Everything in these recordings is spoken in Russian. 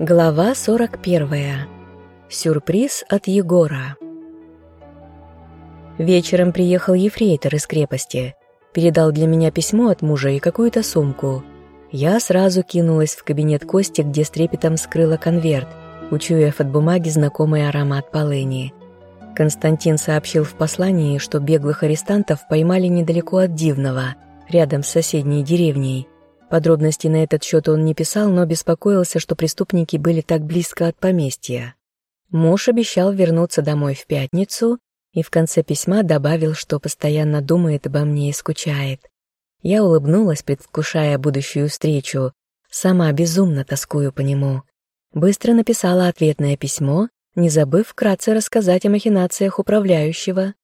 Глава 41. Сюрприз от Егора. Вечером приехал ефрейтор из крепости. Передал для меня письмо от мужа и какую-то сумку. Я сразу кинулась в кабинет Кости, где с трепетом скрыла конверт, учуяв от бумаги знакомый аромат полыни. Константин сообщил в послании, что беглых арестантов поймали недалеко от Дивного, рядом с соседней деревней – Подробностей на этот счет он не писал, но беспокоился, что преступники были так близко от поместья. Муж обещал вернуться домой в пятницу и в конце письма добавил, что постоянно думает обо мне и скучает. Я улыбнулась, предвкушая будущую встречу. Сама безумно тоскую по нему. Быстро написала ответное письмо, не забыв вкратце рассказать о махинациях управляющего.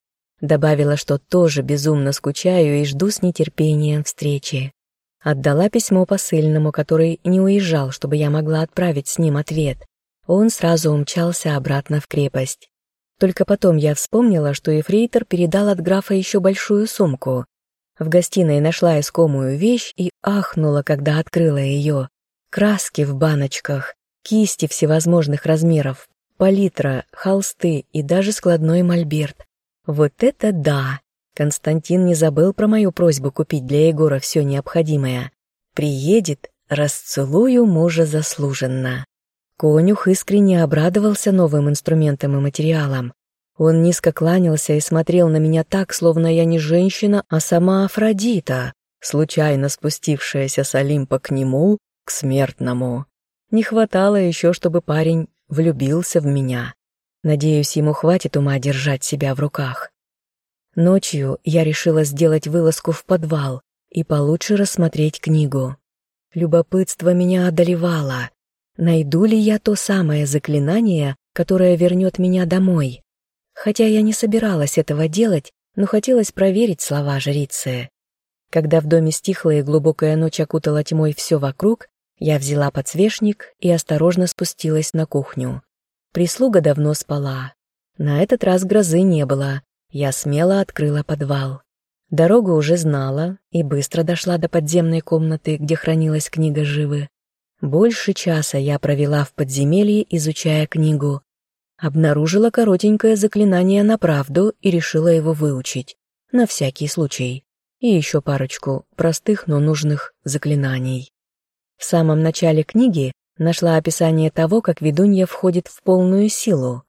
Добавила, что тоже безумно скучаю и жду с нетерпением встречи. Отдала письмо посыльному, который не уезжал, чтобы я могла отправить с ним ответ. Он сразу умчался обратно в крепость. Только потом я вспомнила, что Ефрейтор передал от графа еще большую сумку. В гостиной нашла искомую вещь и ахнула, когда открыла ее. Краски в баночках, кисти всевозможных размеров, палитра, холсты и даже складной мольберт. Вот это да! Константин не забыл про мою просьбу купить для Егора все необходимое. Приедет, расцелую мужа заслуженно. Конюх искренне обрадовался новым инструментам и материалам. Он низко кланялся и смотрел на меня так, словно я не женщина, а сама Афродита, случайно спустившаяся с Олимпа к нему, к смертному. Не хватало еще, чтобы парень влюбился в меня. Надеюсь, ему хватит ума держать себя в руках. Ночью я решила сделать вылазку в подвал и получше рассмотреть книгу. Любопытство меня одолевало. Найду ли я то самое заклинание, которое вернет меня домой? Хотя я не собиралась этого делать, но хотелось проверить слова жрицы. Когда в доме стихла и глубокая ночь окутала тьмой все вокруг, я взяла подсвечник и осторожно спустилась на кухню. Прислуга давно спала. На этот раз грозы не было, я смело открыла подвал. Дорогу уже знала и быстро дошла до подземной комнаты, где хранилась книга живы. Больше часа я провела в подземелье, изучая книгу. Обнаружила коротенькое заклинание на правду и решила его выучить. На всякий случай. И еще парочку простых, но нужных заклинаний. В самом начале книги нашла описание того, как ведунья входит в полную силу.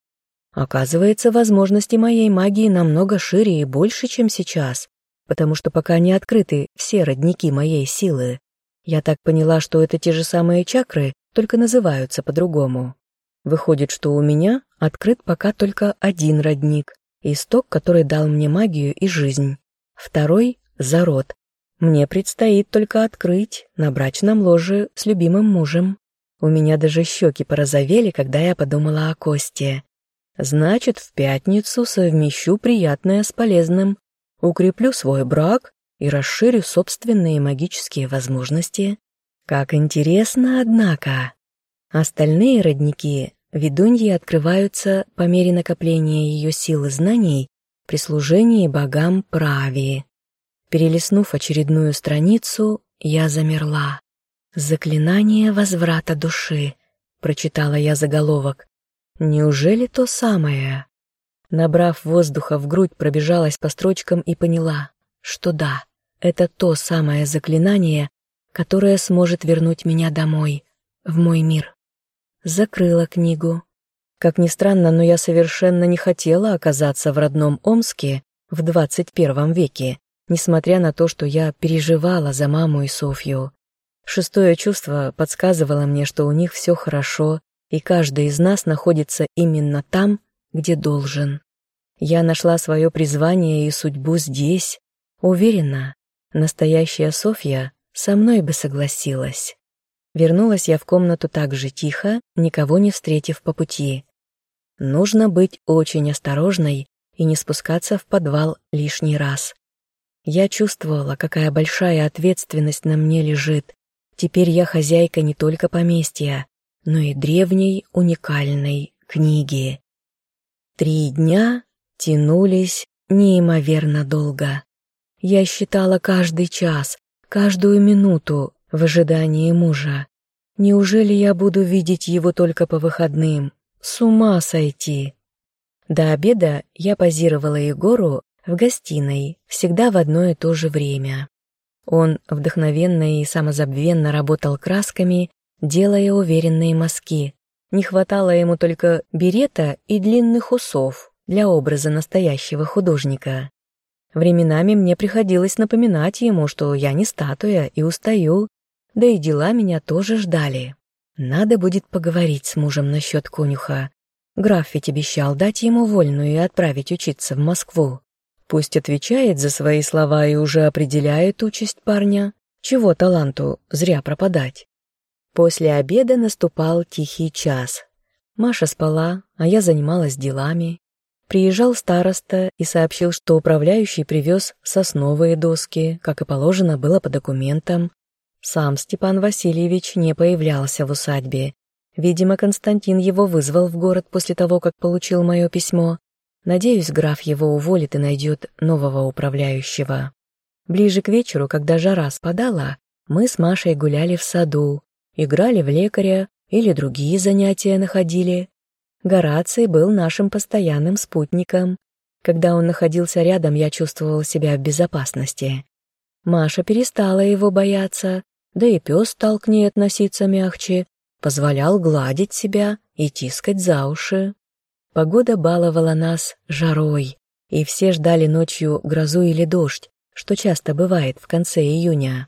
Оказывается, возможности моей магии намного шире и больше, чем сейчас, потому что пока не открыты все родники моей силы. Я так поняла, что это те же самые чакры, только называются по-другому. Выходит, что у меня открыт пока только один родник, исток, который дал мне магию и жизнь. Второй — зарод. Мне предстоит только открыть на брачном ложе с любимым мужем. У меня даже щеки порозовели, когда я подумала о Косте. Значит, в пятницу совмещу приятное с полезным, укреплю свой брак и расширю собственные магические возможности. Как интересно, однако. Остальные родники ведуньи открываются по мере накопления ее сил и знаний при служении богам праве. Перелистнув очередную страницу, я замерла. «Заклинание возврата души», — прочитала я заголовок. Неужели то самое? Набрав воздуха в грудь, пробежалась по строчкам и поняла, что да, это то самое заклинание, которое сможет вернуть меня домой, в мой мир. Закрыла книгу. Как ни странно, но я совершенно не хотела оказаться в родном Омске в 21 веке, несмотря на то, что я переживала за маму и Софью. Шестое чувство подсказывало мне, что у них все хорошо, и каждый из нас находится именно там, где должен. Я нашла свое призвание и судьбу здесь. Уверена, настоящая Софья со мной бы согласилась. Вернулась я в комнату так же тихо, никого не встретив по пути. Нужно быть очень осторожной и не спускаться в подвал лишний раз. Я чувствовала, какая большая ответственность на мне лежит. Теперь я хозяйка не только поместья, но и древней уникальной книги. Три дня тянулись неимоверно долго. Я считала каждый час, каждую минуту в ожидании мужа. Неужели я буду видеть его только по выходным? С ума сойти! До обеда я позировала Егору в гостиной, всегда в одно и то же время. Он вдохновенно и самозабвенно работал красками, делая уверенные мазки. Не хватало ему только берета и длинных усов для образа настоящего художника. Временами мне приходилось напоминать ему, что я не статуя и устаю, да и дела меня тоже ждали. Надо будет поговорить с мужем насчет конюха. Граф ведь обещал дать ему вольную и отправить учиться в Москву. Пусть отвечает за свои слова и уже определяет участь парня. Чего таланту зря пропадать? После обеда наступал тихий час. Маша спала, а я занималась делами. Приезжал староста и сообщил, что управляющий привез сосновые доски, как и положено было по документам, сам Степан Васильевич не появлялся в усадьбе. Видимо, Константин его вызвал в город после того, как получил мое письмо. Надеюсь, граф его уволит и найдет нового управляющего. Ближе к вечеру, когда жара спадала, мы с Машей гуляли в саду, играли в лекаря или другие занятия находили. Гораций был нашим постоянным спутником. Когда он находился рядом, я чувствовала себя в безопасности. Маша перестала его бояться, да и пес стал к ней относиться мягче, позволял гладить себя и тискать за уши. Погода баловала нас жарой, и все ждали ночью грозу или дождь, что часто бывает в конце июня.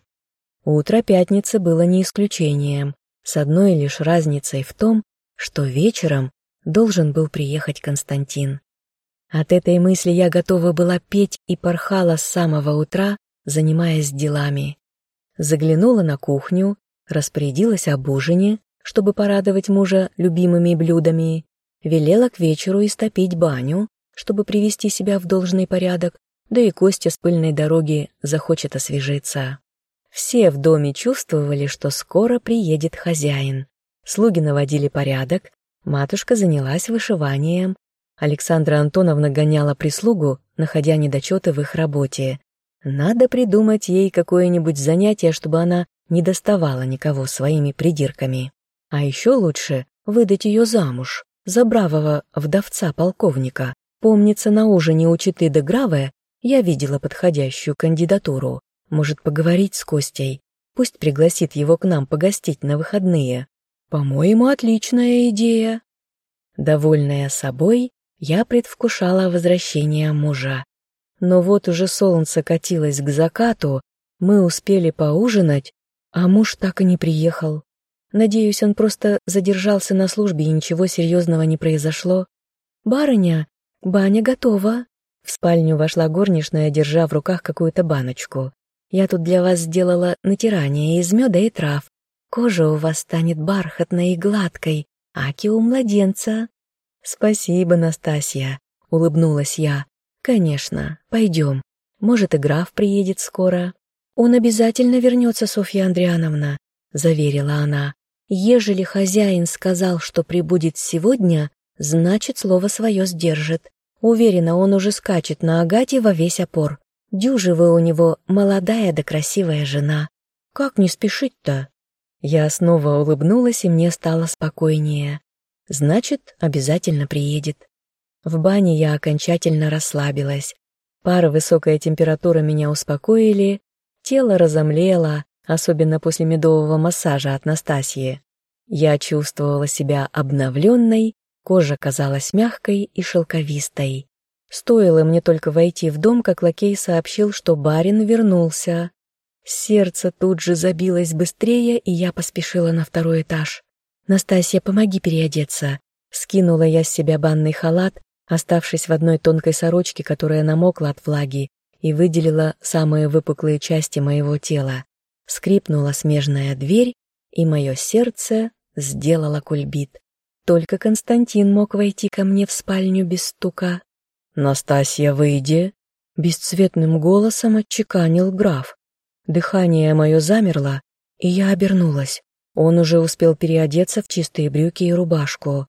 Утро пятницы было не исключением, с одной лишь разницей в том, что вечером должен был приехать Константин. От этой мысли я готова была петь и порхала с самого утра, занимаясь делами. Заглянула на кухню, распорядилась об ужине, чтобы порадовать мужа любимыми блюдами, велела к вечеру истопить баню, чтобы привести себя в должный порядок, да и Костя с пыльной дороги захочет освежиться. Все в доме чувствовали, что скоро приедет хозяин. Слуги наводили порядок, матушка занялась вышиванием, Александра Антоновна гоняла прислугу, находя недочеты в их работе, надо придумать ей какое-нибудь занятие, чтобы она не доставала никого своими придирками. А еще лучше выдать ее замуж за бравого вдовца-полковника. Помнится, на ужине у Читы де Граве я видела подходящую кандидатуру. Может, поговорить с Костей? Пусть пригласит его к нам погостить на выходные. По-моему, отличная идея. Довольная собой, я предвкушала возвращение мужа. Но вот уже солнце катилось к закату, мы успели поужинать, а муж так и не приехал. Надеюсь, он просто задержался на службе и ничего серьезного не произошло. «Барыня, баня готова!» В спальню вошла горничная, держа в руках какую-то баночку. «Я тут для вас сделала натирание из меда и трав. Кожа у вас станет бархатной и гладкой, аки у младенца». «Спасибо, Настасья», — улыбнулась я. «Конечно, пойдем. Может, и граф приедет скоро». «Он обязательно вернется, Софья Андриановна», — заверила она. «Ежели хозяин сказал, что прибудет сегодня, значит, слово свое сдержит. Уверена, он уже скачет на Агате во весь опор. Дюжевы у него молодая да красивая жена. Как не спешить-то?» Я снова улыбнулась, и мне стало спокойнее. «Значит, обязательно приедет». В бане я окончательно расслабилась. Пара высокая температура меня успокоили, тело разомлело, особенно после медового массажа от Настасьи. Я чувствовала себя обновленной, кожа казалась мягкой и шелковистой. Стоило мне только войти в дом, как лакей сообщил, что барин вернулся. Сердце тут же забилось быстрее, и я поспешила на второй этаж. «Настасья, помоги переодеться». Скинула я с себя банный халат, оставшись в одной тонкой сорочке, которая намокла от влаги и выделила самые выпуклые части моего тела. Скрипнула смежная дверь, и мое сердце сделало кульбит. Только Константин мог войти ко мне в спальню без стука. «Настасья, выйди!» — бесцветным голосом отчеканил граф. Дыхание мое замерло, и я обернулась. Он уже успел переодеться в чистые брюки и рубашку.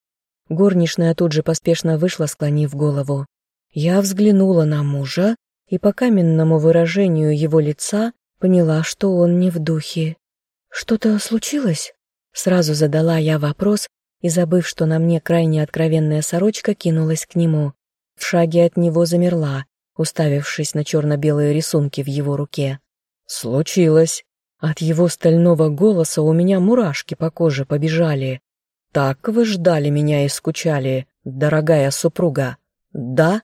Горничная тут же поспешно вышла, склонив голову. Я взглянула на мужа и по каменному выражению его лица поняла, что он не в духе. «Что-то случилось?» — Сразу задала я вопрос и, забыв, что на мне крайне откровенная сорочка, кинулась к нему. В шаге от него замерла, уставившись на черно-белые рисунки в его руке. «Случилось!» От его стального голоса у меня мурашки по коже побежали. «Так вы ждали меня и скучали, дорогая супруга?» «Да?»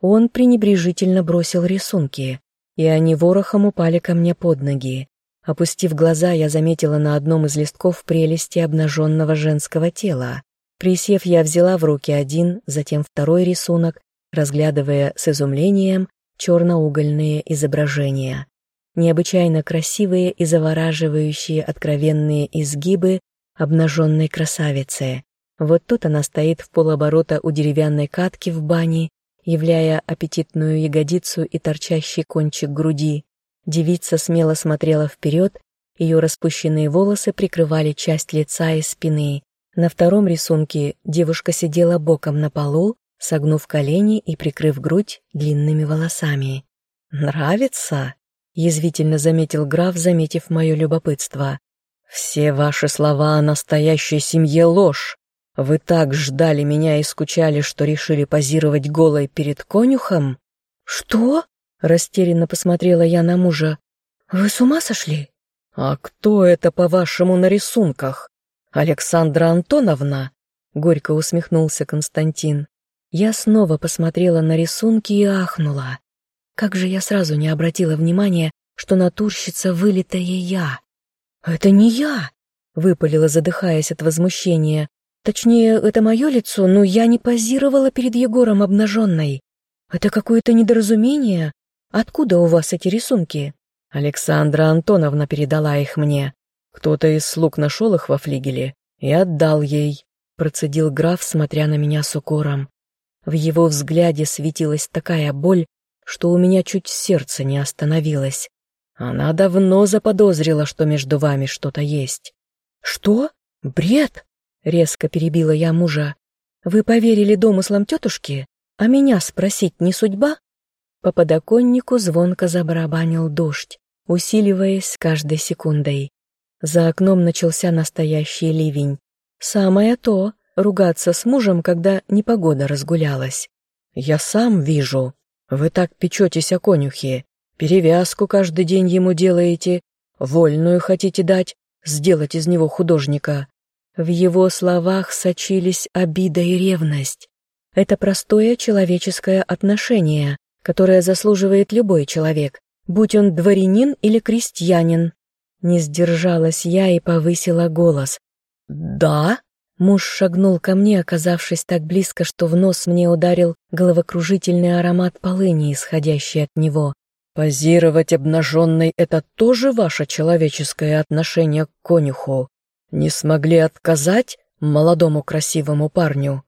Он пренебрежительно бросил рисунки, и они ворохом упали ко мне под ноги. Опустив глаза, я заметила на одном из листков прелести обнаженного женского тела. Присев, я взяла в руки один, затем второй рисунок, разглядывая с изумлением черноугольные изображения. Необычайно красивые и завораживающие откровенные изгибы обнаженной красавицы. Вот тут она стоит в полоборота у деревянной катки в бане, являя аппетитную ягодицу и торчащий кончик груди. Девица смело смотрела вперед, ее распущенные волосы прикрывали часть лица и спины. На втором рисунке девушка сидела боком на полу, согнув колени и прикрыв грудь длинными волосами. «Нравится?» — язвительно заметил граф, заметив мое любопытство. «Все ваши слова о настоящей семье — ложь. Вы так ждали меня и скучали, что решили позировать голой перед конюхом?» «Что?» — растерянно посмотрела я на мужа. «Вы с ума сошли?» «А кто это, по-вашему, на рисунках? Александра Антоновна?» — горько усмехнулся Константин. Я снова посмотрела на рисунки и ахнула. Как же я сразу не обратила внимания, что натурщица вылитая я. «Это не я!» — выпалила, задыхаясь от возмущения. «Точнее, это мое лицо, но я не позировала перед Егором обнаженной. Это какое-то недоразумение. Откуда у вас эти рисунки?» Александра Антоновна передала их мне. Кто-то из слуг нашел их во флигеле и отдал ей, процедил граф, смотря на меня с укором. В его взгляде светилась такая боль, что у меня чуть сердце не остановилось. Она давно заподозрила, что между вами что-то есть. «Что? Бред?» — резко перебила я мужа. «Вы поверили домыслам тетушки? А меня спросить не судьба?» По подоконнику звонко забарабанил дождь, усиливаясь каждой секундой. За окном начался настоящий ливень. Самое то — ругаться с мужем, когда непогода разгулялась. «Я сам вижу. Вы так печетесь о конюхе. Перевязку каждый день ему делаете, вольную хотите дать, сделать из него художника». В его словах сочились обида и ревность. Это простое человеческое отношение, которое заслуживает любой человек, будь он дворянин или крестьянин. Не сдержалась я и повысила голос. «Да?» Муж шагнул ко мне, оказавшись так близко, что в нос мне ударил головокружительный аромат полыни, исходящий от него. «Позировать обнаженной — это тоже ваше человеческое отношение к конюху? Не смогли отказать молодому красивому парню?»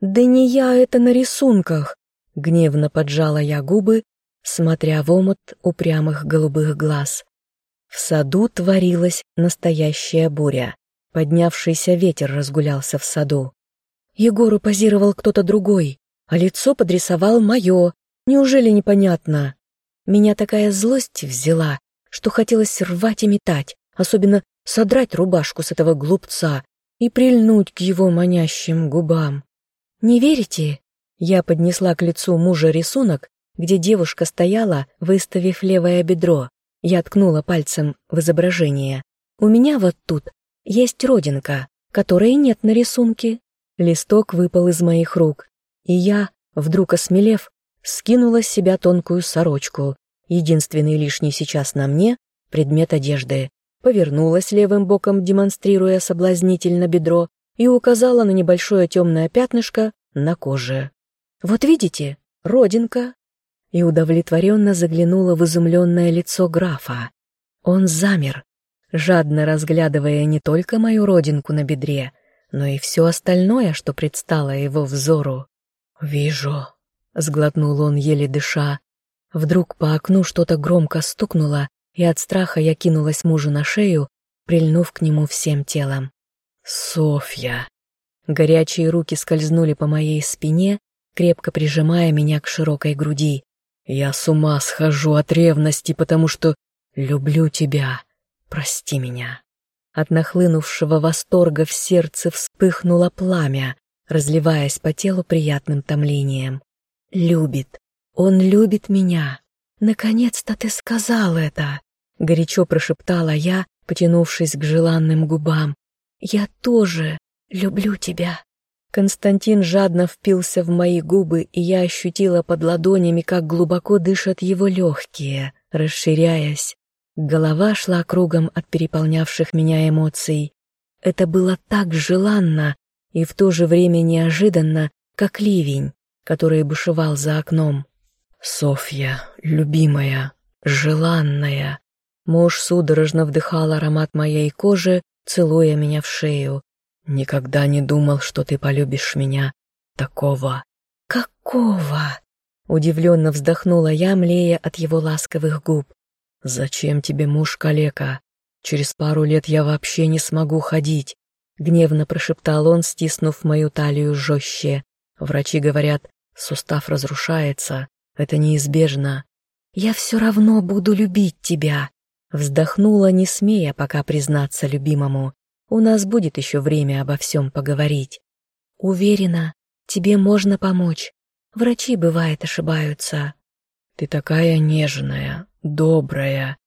«Да не я это на рисунках!» — гневно поджала я губы, смотря в омут упрямых голубых глаз. В саду творилась настоящая буря. Поднявшийся ветер разгулялся в саду. Егору позировал кто-то другой, а лицо подрисовал мое. Неужели непонятно? Меня такая злость взяла, что хотелось рвать и метать, особенно содрать рубашку с этого глупца и прильнуть к его манящим губам. «Не верите?» Я поднесла к лицу мужа рисунок, где девушка стояла, выставив левое бедро. Я ткнула пальцем в изображение. У меня вот тут есть родинка, которой нет на рисунке. Листок выпал из моих рук, и я, вдруг осмелев, скинула с себя тонкую сорочку, единственный лишний сейчас на мне предмет одежды, повернулась левым боком, демонстрируя соблазнительно бедро, и указала на небольшое темное пятнышко на коже. «Вот видите, родинка, и удовлетворенно заглянула в изумленное лицо графа. Он замер, жадно разглядывая не только мою родинку на бедре, но и все остальное, что предстало его взору. «Вижу», — сглотнул он, еле дыша. Вдруг по окну что-то громко стукнуло, и от страха я кинулась мужу на шею, прильнув к нему всем телом. «Софья!» Горячие руки скользнули по моей спине, крепко прижимая меня к широкой груди. Я с ума схожу от ревности, потому что люблю тебя. Прости меня. От нахлынувшего восторга в сердце вспыхнуло пламя, разливаясь по телу приятным томлением. «Любит! Он любит меня! Наконец-то ты сказал это!» — горячо прошептала я, потянувшись к желанным губам. «Я тоже люблю тебя!» Константин жадно впился в мои губы, и я ощутила под ладонями, как глубоко дышат его легкие, расширяясь. Голова шла кругом от переполнявших меня эмоций. Это было так желанно и в то же время неожиданно, как ливень, который бушевал за окном. «Софья, любимая, желанная!» Муж судорожно вдыхал аромат моей кожи, целуя меня в шею. «Никогда не думал, что ты полюбишь меня. Такого». «Какого?» Удивленно вздохнула я, млея от его ласковых губ. «Зачем тебе муж калека? Через пару лет я вообще не смогу ходить», — гневно прошептал он, стиснув мою талию жестче. «Врачи говорят, сустав разрушается, это неизбежно». «Я все равно буду любить тебя», — вздохнула, не смея пока признаться любимому. «У нас будет еще время обо всем поговорить. Уверена, тебе можно помочь. Врачи, бывает, ошибаются». «Ты такая нежная, добрая».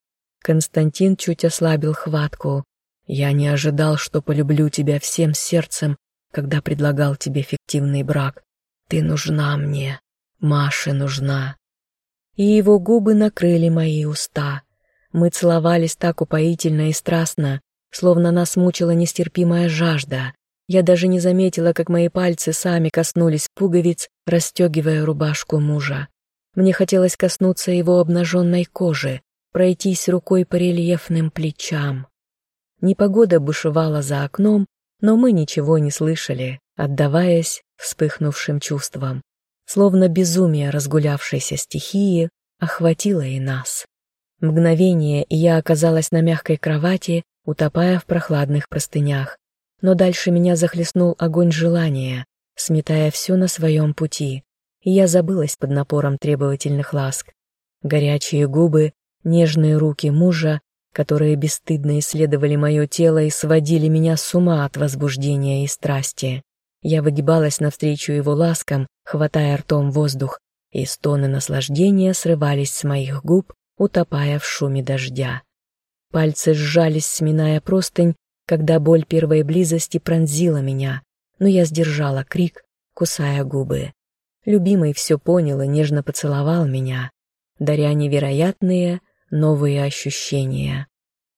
Константин чуть ослабил хватку. «Я не ожидал, что полюблю тебя всем сердцем, когда предлагал тебе фиктивный брак. Ты нужна мне, Маша нужна». И его губы накрыли мои уста. Мы целовались так упоительно и страстно, словно нас мучила нестерпимая жажда. Я даже не заметила, как мои пальцы сами коснулись пуговиц, расстегивая рубашку мужа. Мне хотелось коснуться его обнаженной кожи, пройтись рукой по рельефным плечам. Непогода бушевала за окном, но мы ничего не слышали, отдаваясь вспыхнувшим чувствам. Словно безумие разгулявшейся стихии охватило и нас. Мгновение, и я оказалась на мягкой кровати, утопая в прохладных простынях. Но дальше меня захлестнул огонь желания, сметая все на своем пути я забылась под напором требовательных ласк. Горячие губы, нежные руки мужа, которые бесстыдно исследовали мое тело и сводили меня с ума от возбуждения и страсти. Я выгибалась навстречу его ласкам, хватая ртом воздух, и стоны наслаждения срывались с моих губ, утопая в шуме дождя. Пальцы сжались, сминая простынь, когда боль первой близости пронзила меня, но я сдержала крик, кусая губы. Любимый все понял и нежно поцеловал меня, даря невероятные новые ощущения.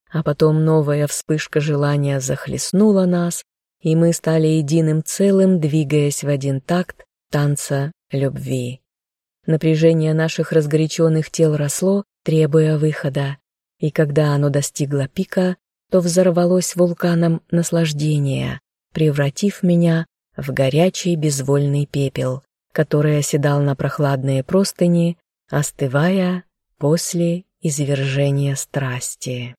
А потом новая вспышка желания захлестнула нас, и мы стали единым целым, двигаясь в один такт танца любви. Напряжение наших разгоряченных тел росло, требуя выхода, и когда оно достигло пика, то взорвалось вулканом наслаждения, превратив меня в горячий безвольный пепел, который оседал на прохладные простыни, остывая после извержения страсти.